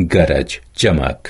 गरज चमक।